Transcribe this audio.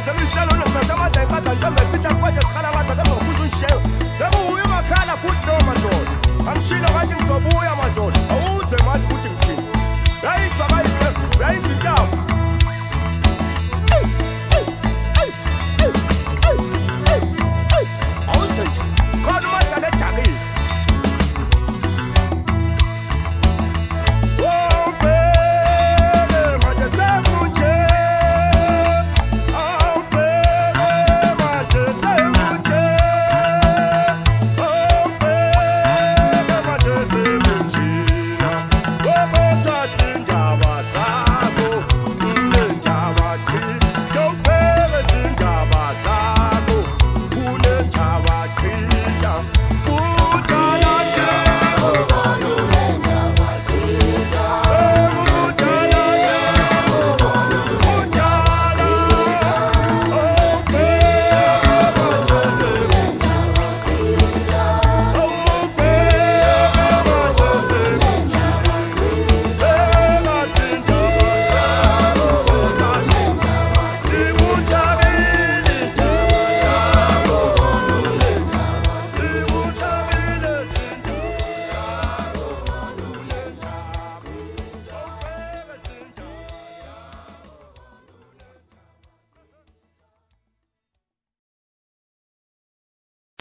Deus, é